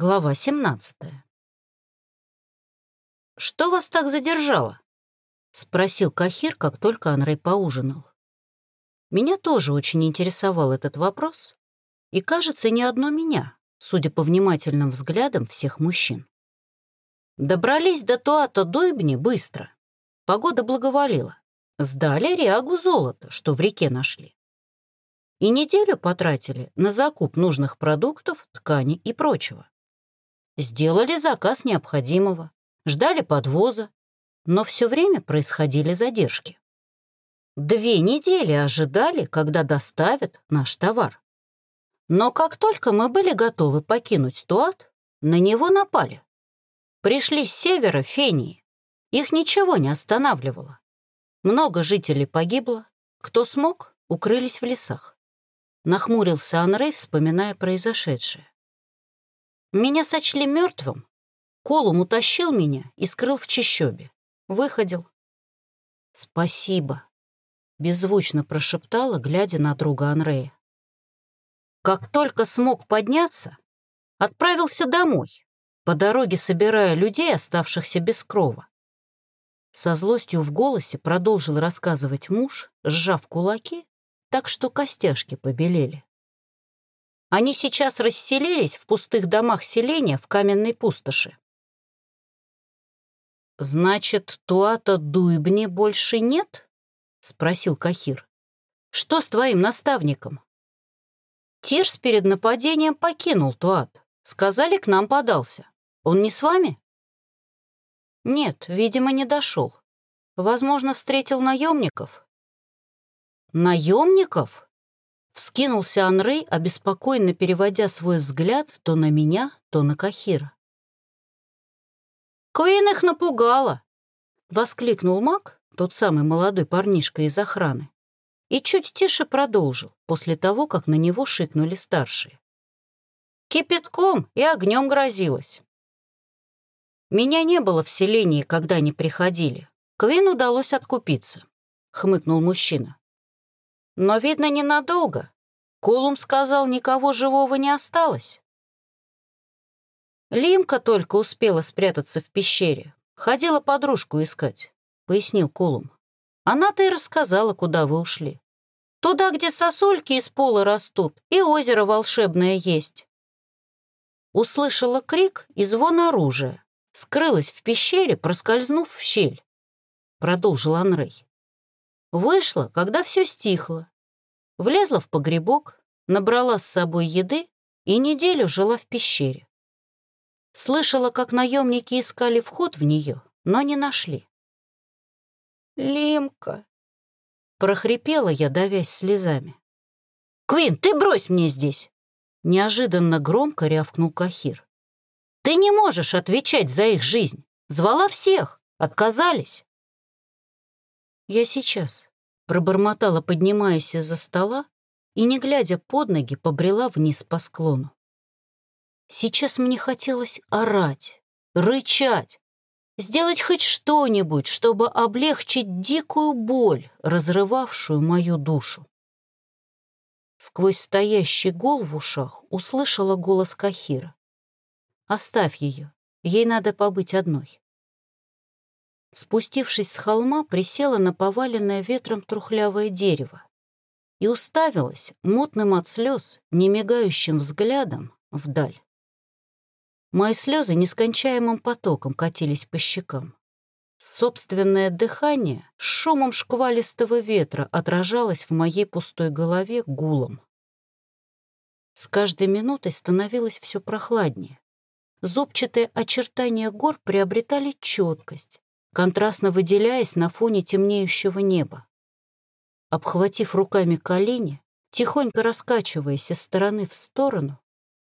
Глава 17. «Что вас так задержало?» — спросил Кахир, как только Анрей поужинал. Меня тоже очень интересовал этот вопрос, и, кажется, не одно меня, судя по внимательным взглядам всех мужчин. Добрались до Туата Дойбни быстро. Погода благоволила. Сдали Риагу золото, что в реке нашли. И неделю потратили на закуп нужных продуктов, ткани и прочего. Сделали заказ необходимого, ждали подвоза, но все время происходили задержки. Две недели ожидали, когда доставят наш товар. Но как только мы были готовы покинуть Туат, на него напали. Пришли с севера Фении. Их ничего не останавливало. Много жителей погибло. Кто смог, укрылись в лесах. Нахмурился Анрей, вспоминая произошедшее. Меня сочли мертвым. Колум утащил меня и скрыл в чащобе. Выходил. «Спасибо», — беззвучно прошептала, глядя на друга Анрея. Как только смог подняться, отправился домой, по дороге собирая людей, оставшихся без крова. Со злостью в голосе продолжил рассказывать муж, сжав кулаки, так что костяшки побелели. Они сейчас расселились в пустых домах селения в каменной пустоши. «Значит, Туата Дуйбни больше нет?» — спросил Кахир. «Что с твоим наставником?» Тирс перед нападением покинул Туат. Сказали, к нам подался. Он не с вами? Нет, видимо, не дошел. Возможно, встретил наемников. Наемников? Вскинулся Анрей, обеспокоенно переводя свой взгляд то на меня, то на Кахира. «Куин их напугала!» — воскликнул маг, тот самый молодой парнишка из охраны, и чуть тише продолжил, после того, как на него шикнули старшие. «Кипятком и огнем грозилась. Меня не было в селении, когда они приходили. Квин удалось откупиться», — хмыкнул мужчина. Но, видно, ненадолго. Колум сказал, никого живого не осталось. Лимка только успела спрятаться в пещере. Ходила подружку искать, — пояснил Колум. Она-то и рассказала, куда вы ушли. Туда, где сосульки из пола растут, и озеро волшебное есть. Услышала крик и звон оружия. Скрылась в пещере, проскользнув в щель. Продолжил Анрей. Вышла, когда все стихло. Влезла в погребок, набрала с собой еды и неделю жила в пещере. Слышала, как наемники искали вход в нее, но не нашли. «Лимка!» — прохрипела я, давясь слезами. «Квин, ты брось мне здесь!» Неожиданно громко рявкнул Кахир. «Ты не можешь отвечать за их жизнь. Звала всех, отказались». «Я сейчас», — пробормотала, поднимаясь из-за стола, и, не глядя под ноги, побрела вниз по склону. Сейчас мне хотелось орать, рычать, сделать хоть что-нибудь, чтобы облегчить дикую боль, разрывавшую мою душу. Сквозь стоящий гул в ушах услышала голос Кахира. «Оставь ее, ей надо побыть одной». Спустившись с холма, присела на поваленное ветром трухлявое дерево и уставилась мутным от слез, немигающим взглядом вдаль. Мои слезы нескончаемым потоком катились по щекам. Собственное дыхание с шумом шквалистого ветра отражалось в моей пустой голове гулом. С каждой минутой становилось все прохладнее. Зубчатые очертания гор приобретали четкость, контрастно выделяясь на фоне темнеющего неба. Обхватив руками колени, тихонько раскачиваясь из стороны в сторону,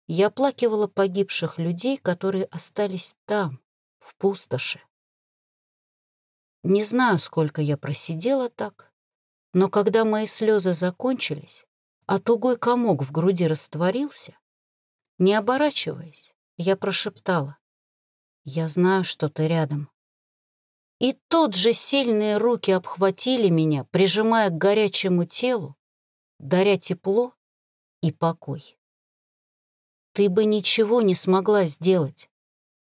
я оплакивала погибших людей, которые остались там, в пустоши. Не знаю, сколько я просидела так, но когда мои слезы закончились, а тугой комок в груди растворился, не оборачиваясь, я прошептала, «Я знаю, что ты рядом». И тут же сильные руки обхватили меня, прижимая к горячему телу, даря тепло и покой. ты бы ничего не смогла сделать.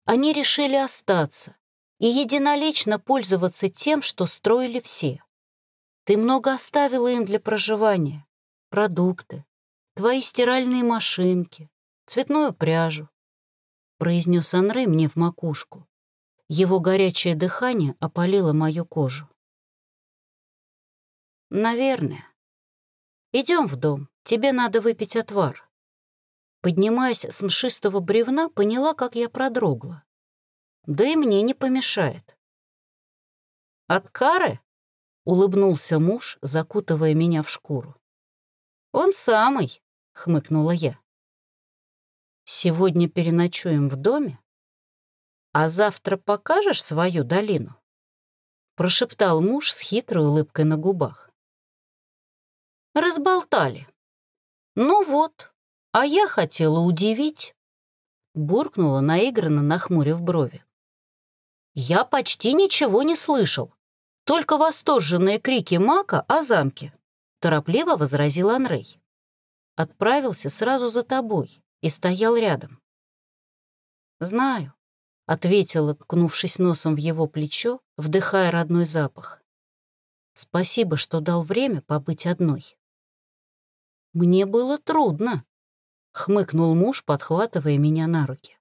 Они решили остаться и единолично пользоваться тем, что строили все. Ты много оставила им для проживания. Продукты, твои стиральные машинки, цветную пряжу. Произнес Анрей мне в макушку. Его горячее дыхание опалило мою кожу. Наверное. Идем в дом, тебе надо выпить отвар. Поднимаясь с мшистого бревна, поняла, как я продрогла. Да и мне не помешает. «От кары?» — улыбнулся муж, закутывая меня в шкуру. «Он самый», — хмыкнула я. «Сегодня переночуем в доме, а завтра покажешь свою долину?» — прошептал муж с хитрой улыбкой на губах. «Разболтали. Ну вот, а я хотела удивить», — буркнула наигранно, нахмурив брови. «Я почти ничего не слышал, только восторженные крики Мака о замке», — торопливо возразил Анрей. «Отправился сразу за тобой и стоял рядом». «Знаю», — ответила, ткнувшись носом в его плечо, вдыхая родной запах. «Спасибо, что дал время побыть одной». «Мне было трудно», — хмыкнул муж, подхватывая меня на руки.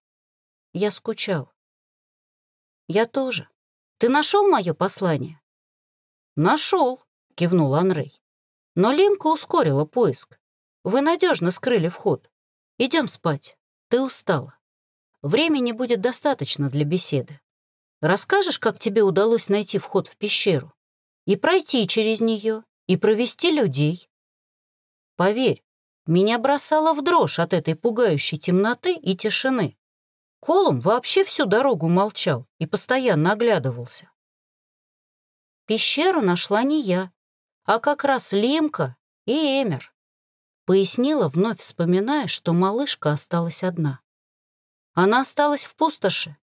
Я скучал. «Я тоже. Ты нашел мое послание?» Нашел, кивнул Анрей. «Но Лимка ускорила поиск. Вы надежно скрыли вход. Идем спать. Ты устала. Времени будет достаточно для беседы. Расскажешь, как тебе удалось найти вход в пещеру? И пройти через нее, и провести людей. Поверь, меня бросало в дрожь от этой пугающей темноты и тишины. Колум вообще всю дорогу молчал и постоянно оглядывался. Пещеру нашла не я, а как раз Лимка и Эмер. Пояснила, вновь вспоминая, что малышка осталась одна. Она осталась в пустоши.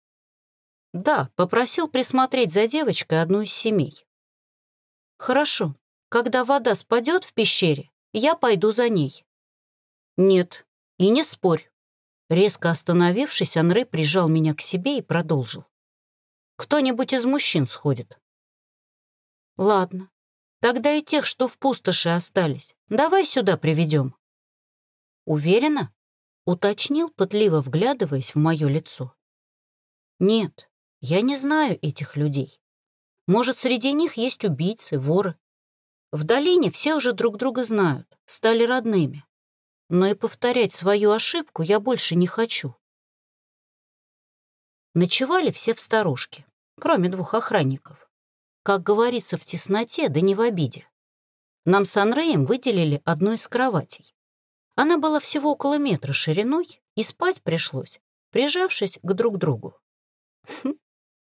Да, попросил присмотреть за девочкой одну из семей. Хорошо, когда вода спадет в пещере, я пойду за ней. «Нет, и не спорь». Резко остановившись, Анре прижал меня к себе и продолжил. «Кто-нибудь из мужчин сходит». «Ладно, тогда и тех, что в пустоши остались, давай сюда приведем. «Уверена?» — уточнил, пытливо вглядываясь в мое лицо. «Нет, я не знаю этих людей. Может, среди них есть убийцы, воры. В долине все уже друг друга знают, стали родными но и повторять свою ошибку я больше не хочу. Ночевали все в сторожке, кроме двух охранников. Как говорится, в тесноте, да не в обиде. Нам с Анреем выделили одну из кроватей. Она была всего около метра шириной, и спать пришлось, прижавшись к друг другу. Хм,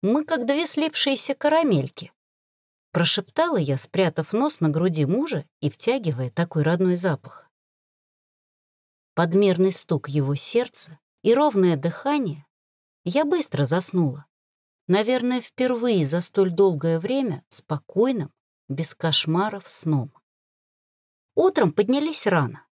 мы как две слипшиеся карамельки. Прошептала я, спрятав нос на груди мужа и втягивая такой родной запах подмерный стук его сердца и ровное дыхание, я быстро заснула. Наверное, впервые за столь долгое время спокойным, без кошмаров сном. Утром поднялись рано.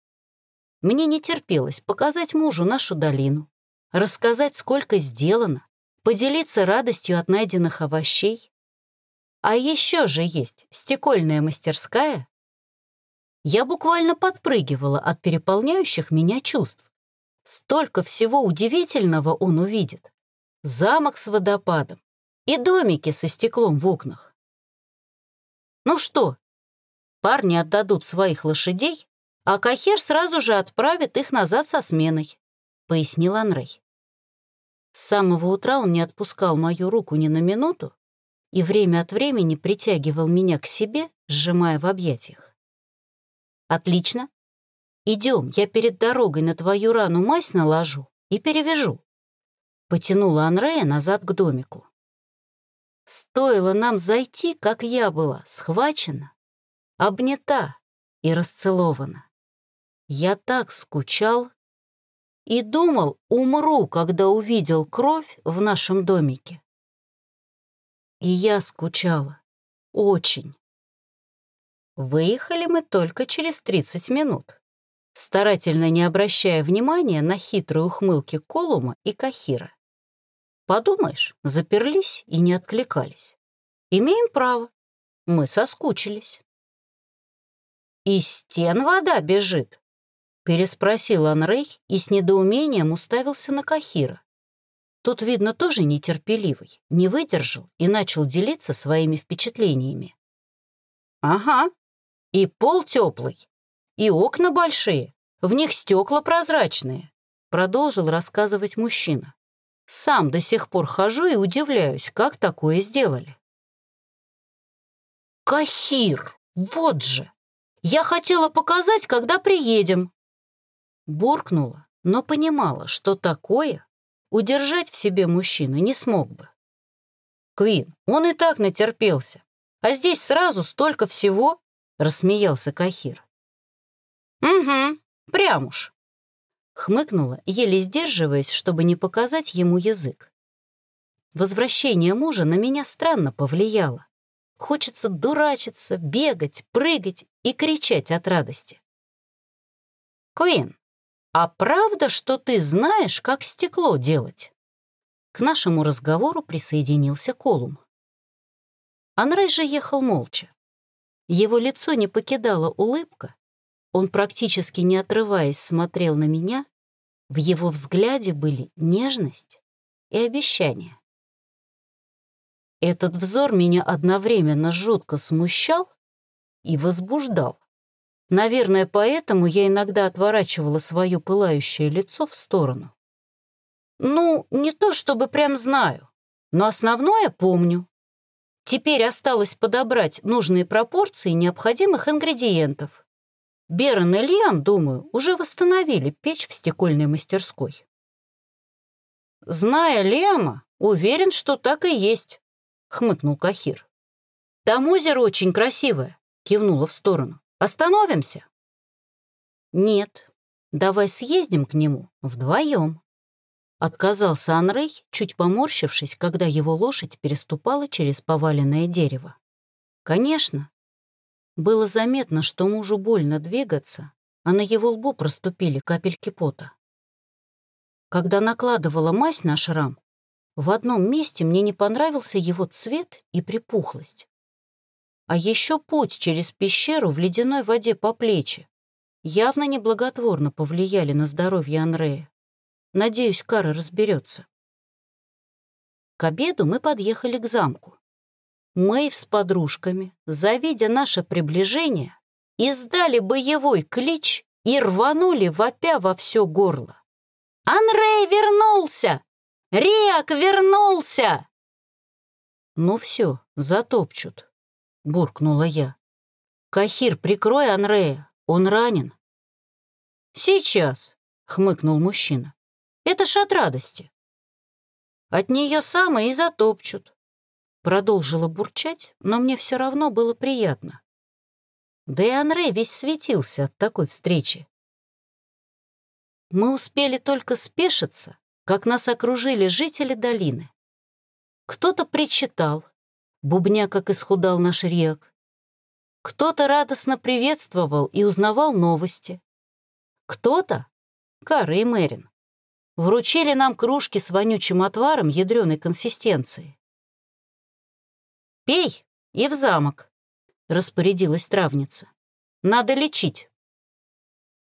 Мне не терпелось показать мужу нашу долину, рассказать, сколько сделано, поделиться радостью от найденных овощей. А еще же есть стекольная мастерская я буквально подпрыгивала от переполняющих меня чувств. Столько всего удивительного он увидит. Замок с водопадом и домики со стеклом в окнах. Ну что, парни отдадут своих лошадей, а Кахер сразу же отправит их назад со сменой, пояснил Анрей. С самого утра он не отпускал мою руку ни на минуту и время от времени притягивал меня к себе, сжимая в объятиях. Отлично. Идем, я перед дорогой на твою рану мазь наложу и перевяжу. Потянула Анрея назад к домику. Стоило нам зайти, как я была схвачена, обнята и расцелована. Я так скучал и думал, умру, когда увидел кровь в нашем домике. И я скучала. Очень. Выехали мы только через 30 минут. старательно не обращая внимания на хитрые ухмылки Колума и Кахира. Подумаешь, заперлись и не откликались. Имеем право. Мы соскучились. «Из стен вода бежит?» — переспросил Анрей и с недоумением уставился на Кахира. Тут, видно, тоже нетерпеливый, не выдержал и начал делиться своими впечатлениями. «Ага, и пол теплый, и окна большие, в них стекла прозрачные», — продолжил рассказывать мужчина. «Сам до сих пор хожу и удивляюсь, как такое сделали». «Кахир, вот же! Я хотела показать, когда приедем!» Буркнула, но понимала, что такое удержать в себе мужчина не смог бы. Квин, он и так натерпелся, а здесь сразу столько всего, рассмеялся Кахир. Угу, прям уж. Хмыкнула, еле сдерживаясь, чтобы не показать ему язык. Возвращение мужа на меня странно повлияло. Хочется дурачиться, бегать, прыгать и кричать от радости. «Куин, а правда, что ты знаешь, как стекло делать?» К нашему разговору присоединился Колум. Анрей же ехал молча. Его лицо не покидала улыбка, он практически не отрываясь смотрел на меня, в его взгляде были нежность и обещание. Этот взор меня одновременно жутко смущал и возбуждал. Наверное, поэтому я иногда отворачивала свое пылающее лицо в сторону. Ну, не то чтобы прям знаю, но основное помню. Теперь осталось подобрать нужные пропорции необходимых ингредиентов. Берон и Лиам, думаю, уже восстановили печь в стекольной мастерской. Зная Лиама, уверен, что так и есть хмыкнул Кахир. «Там озеро очень красивое», — кивнула в сторону. «Остановимся?» «Нет, давай съездим к нему вдвоем», — отказался Анрей, чуть поморщившись, когда его лошадь переступала через поваленное дерево. «Конечно». Было заметно, что мужу больно двигаться, а на его лбу проступили капельки пота. Когда накладывала мазь на шрам, в одном месте мне не понравился его цвет и припухлость. А еще путь через пещеру в ледяной воде по плечи явно неблаготворно повлияли на здоровье Анрея. Надеюсь, Кара разберется. К обеду мы подъехали к замку. Мэйв с подружками, завидя наше приближение, издали боевой клич и рванули вопя во все горло. «Анрей вернулся! Риак вернулся!» «Ну все, затопчут», — буркнула я. «Кахир, прикрой Анрея, он ранен». «Сейчас», — хмыкнул мужчина. «Это ж от радости». «От нее самое и затопчут», — продолжила бурчать, но мне все равно было приятно. Да и Анрей весь светился от такой встречи. Мы успели только спешиться, как нас окружили жители долины. Кто-то причитал, бубня, как исхудал наш рек. Кто-то радостно приветствовал и узнавал новости. Кто-то, Кара и Мэрин, вручили нам кружки с вонючим отваром ядреной консистенции. «Пей и в замок», — распорядилась травница. «Надо лечить».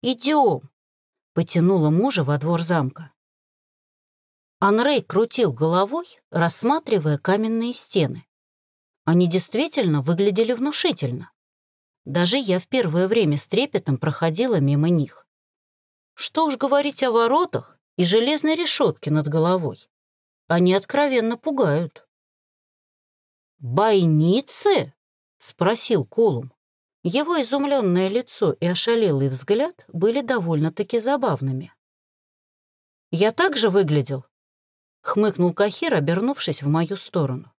«Идем», — потянула мужа во двор замка. Анрей крутил головой, рассматривая каменные стены. Они действительно выглядели внушительно. Даже я в первое время с трепетом проходила мимо них. Что уж говорить о воротах и железной решетке над головой. Они откровенно пугают. «Бойницы?» — спросил Колум. Его изумленное лицо и ошалелый взгляд были довольно-таки забавными. «Я также выглядел?» — хмыкнул Кахир, обернувшись в мою сторону.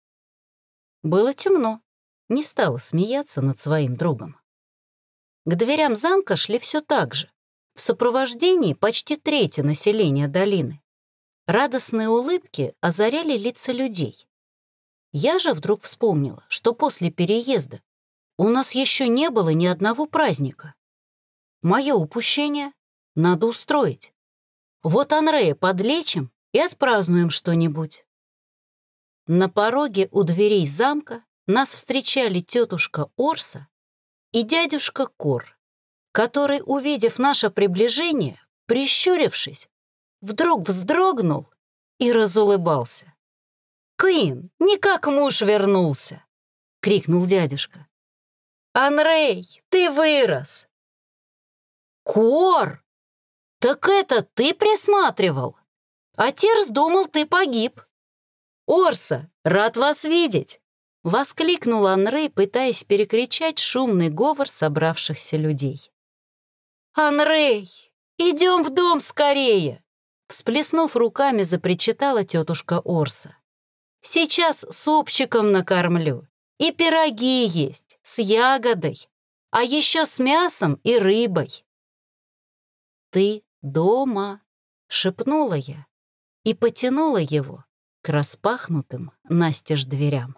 Было темно, не стала смеяться над своим другом. К дверям замка шли все так же, в сопровождении почти трети населения долины. Радостные улыбки озаряли лица людей. Я же вдруг вспомнила, что после переезда у нас еще не было ни одного праздника. Мое упущение надо устроить. Вот Анрея подлечим и отпразднуем что-нибудь. На пороге у дверей замка нас встречали тетушка Орса и дядюшка Кор, который, увидев наше приближение, прищурившись, вдруг вздрогнул и разулыбался. «Куин, не как муж вернулся!» — крикнул дядюшка. «Анрей, ты вырос!» «Кор! Так это ты присматривал? Отец думал, ты погиб!» «Орса, рад вас видеть!» — воскликнул Анрей, пытаясь перекричать шумный говор собравшихся людей. «Анрей, идем в дом скорее!» Всплеснув руками, запричитала тетушка Орса. «Сейчас супчиком накормлю. И пироги есть с ягодой, а еще с мясом и рыбой». «Ты дома!» — шепнула я и потянула его к распахнутым настежь дверям.